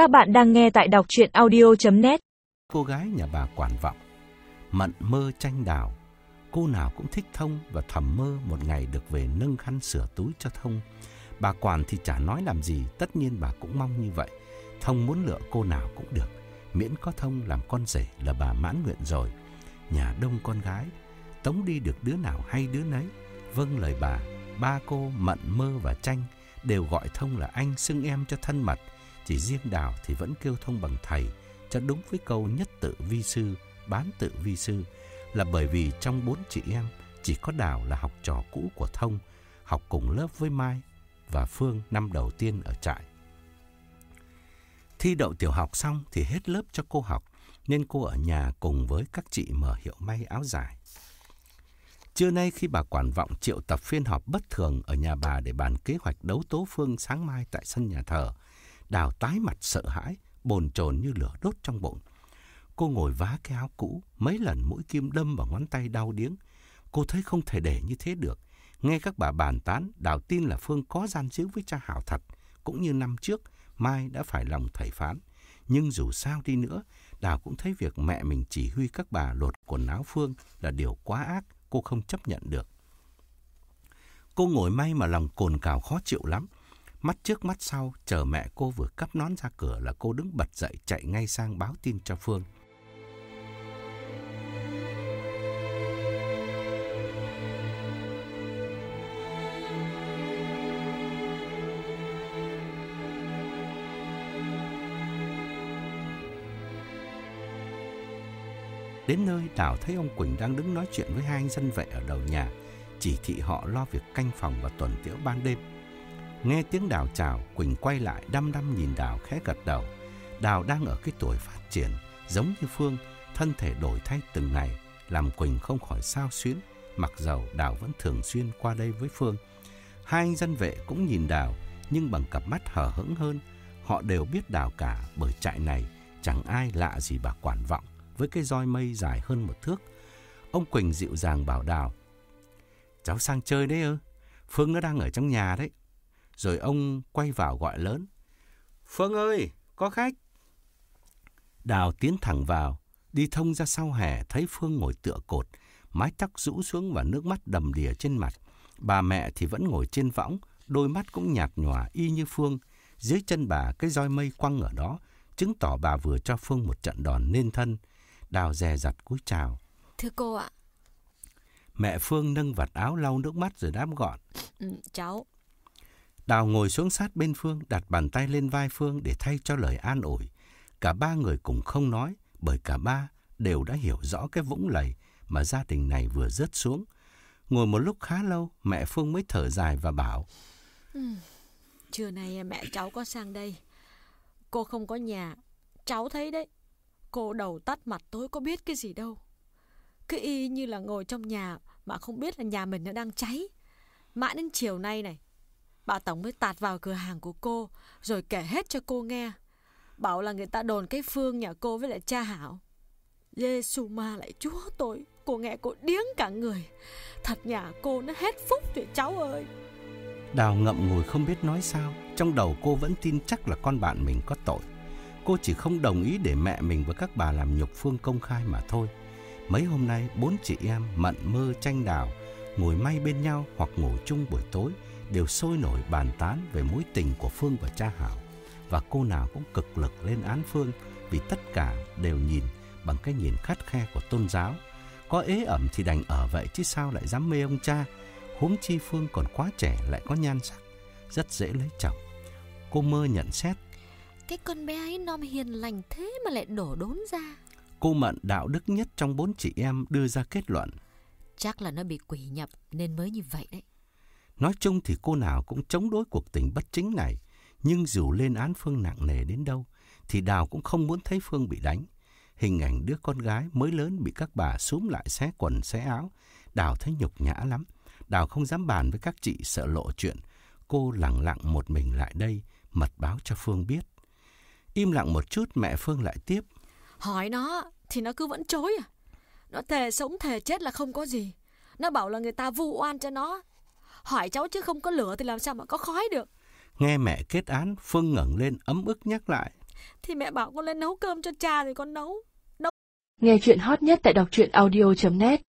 Các bạn đang nghe tại đọc chuyện audio.net Cô gái nhà bà quản vọng, mận mơ tranh đào. Cô nào cũng thích Thông và thầm mơ một ngày được về nâng khăn sửa túi cho Thông. Bà quản thì chả nói làm gì, tất nhiên bà cũng mong như vậy. Thông muốn lựa cô nào cũng được, miễn có Thông làm con rể là bà mãn nguyện rồi. Nhà đông con gái, tống đi được đứa nào hay đứa nấy. Vâng lời bà, ba cô Mận Mơ và Tranh đều gọi Thông là anh xưng em cho thân mật. Chỉ riêng Đào thì vẫn kêu Thông bằng thầy, cho đúng với câu nhất tự vi sư, bán tự vi sư, là bởi vì trong bốn chị em, chỉ có Đào là học trò cũ của Thông, học cùng lớp với Mai và Phương năm đầu tiên ở trại. Thi đậu tiểu học xong thì hết lớp cho cô học, nên cô ở nhà cùng với các chị mở hiệu may áo dài. Trưa nay khi bà quản vọng triệu tập phiên họp bất thường ở nhà bà để bàn kế hoạch đấu tố Phương sáng mai tại sân nhà thờ, Đào tái mặt sợ hãi, bồn chồn như lửa đốt trong bụng. Cô ngồi vá cái áo cũ, mấy lần mũi kim đâm vào ngón tay đau điếng. Cô thấy không thể để như thế được. Nghe các bà bàn tán, Đào tin là Phương có gian díu với cha Hảo thật. Cũng như năm trước, Mai đã phải lòng thầy phán. Nhưng dù sao đi nữa, Đào cũng thấy việc mẹ mình chỉ huy các bà lột quần áo Phương là điều quá ác, cô không chấp nhận được. Cô ngồi may mà lòng cồn cào khó chịu lắm. Mắt trước mắt sau, chờ mẹ cô vừa cắp nón ra cửa là cô đứng bật dậy chạy ngay sang báo tin cho Phương. Đến nơi Đào thấy ông Quỳnh đang đứng nói chuyện với hai anh dân vệ ở đầu nhà, chỉ thị họ lo việc canh phòng và tuần tiễu ban đêm. Nghe tiếng Đào chào, Quỳnh quay lại đăm đăm nhìn Đào khẽ gật đầu. Đào đang ở cái tuổi phát triển, giống như Phương, thân thể đổi thay từng ngày, làm Quỳnh không khỏi sao xuyến, mặc dầu Đào vẫn thường xuyên qua đây với Phương. Hai anh dân vệ cũng nhìn Đào, nhưng bằng cặp mắt hờ hững hơn. Họ đều biết Đào cả bởi trại này chẳng ai lạ gì bà quản vọng với cái roi mây dài hơn một thước. Ông Quỳnh dịu dàng bảo Đào. Cháu sang chơi đấy ư? Phương nó đang ở trong nhà đấy. Rồi ông quay vào gọi lớn. Phương ơi, có khách. Đào tiến thẳng vào, đi thông ra sau hè thấy Phương ngồi tựa cột, mái tóc rũ xuống và nước mắt đầm đìa trên mặt. Bà mẹ thì vẫn ngồi trên võng, đôi mắt cũng nhạt nhòa y như Phương. Dưới chân bà cái roi mây quăng ở đó, chứng tỏ bà vừa cho Phương một trận đòn nên thân. Đào dè dặt cúi chào. Thưa cô ạ. Mẹ Phương nâng vạt áo lau nước mắt rồi đáp gọn. Ừ, cháu. Đào ngồi xuống sát bên Phương, đặt bàn tay lên vai Phương để thay cho lời an ủi. Cả ba người cùng không nói, bởi cả ba đều đã hiểu rõ cái vũng lầy mà gia đình này vừa rớt xuống. Ngồi một lúc khá lâu, mẹ Phương mới thở dài và bảo. Ừ, trưa nay mẹ cháu có sang đây. Cô không có nhà, cháu thấy đấy. Cô đầu tắt mặt tối có biết cái gì đâu. Cứ y như là ngồi trong nhà mà không biết là nhà mình nó đang cháy. Mãi đến chiều nay này, bà Tổng mới tạt vào cửa hàng của cô rồi kể hết cho cô nghe. Bảo là người ta đồn cái Phương nhà cô với lại cha Hảo. Giê-xu ma lại chúa tôi, cô nghe cô điếng cả người. Thật nhà cô nó hết phúc rồi cháu ơi. Đào ngậm ngùi không biết nói sao, trong đầu cô vẫn tin chắc là con bạn mình có tội. Cô chỉ không đồng ý để mẹ mình và các bà làm nhục Phương công khai mà thôi. Mấy hôm nay, bốn chị em mận mơ tranh đào, ngồi may bên nhau hoặc ngủ chung buổi tối, đều sôi nổi bàn tán về mối tình của Phương và cha Hảo. Và cô nào cũng cực lực lên án Phương vì tất cả đều nhìn bằng cái nhìn khắt khe của tôn giáo. Có ế ẩm thì đành ở vậy chứ sao lại dám mê ông cha. Huống chi Phương còn quá trẻ lại có nhan sắc, rất dễ lấy chồng. Cô mơ nhận xét cái con bé ấy non hiền lành thế mà lại đổ đốn ra. Cô Mận đạo đức nhất trong bốn chị em đưa ra kết luận. Chắc là nó bị quỷ nhập nên mới như vậy đấy. Nói chung thì cô nào cũng chống đối cuộc tình bất chính này. Nhưng dù lên án Phương nặng nề đến đâu, thì Đào cũng không muốn thấy Phương bị đánh. Hình ảnh đứa con gái mới lớn bị các bà súm lại xé quần xé áo. Đào thấy nhục nhã lắm. Đào không dám bàn với các chị sợ lộ chuyện. Cô lặng lặng một mình lại đây, mật báo cho Phương biết. Im lặng một chút mẹ Phương lại tiếp. Hỏi nó thì nó cứ vẫn chối à. Nó thề sống thề chết là không có gì. Nó bảo là người ta vu oan cho nó. Hỏi cháu chứ không có lửa thì làm sao mà có khói được. Nghe mẹ kết án, Phương ngẩng lên ấm ức nhắc lại. Thì mẹ bảo con lên nấu cơm cho cha thì con nấu Nghe chuyện hot nhất tại đọc truyện audio.net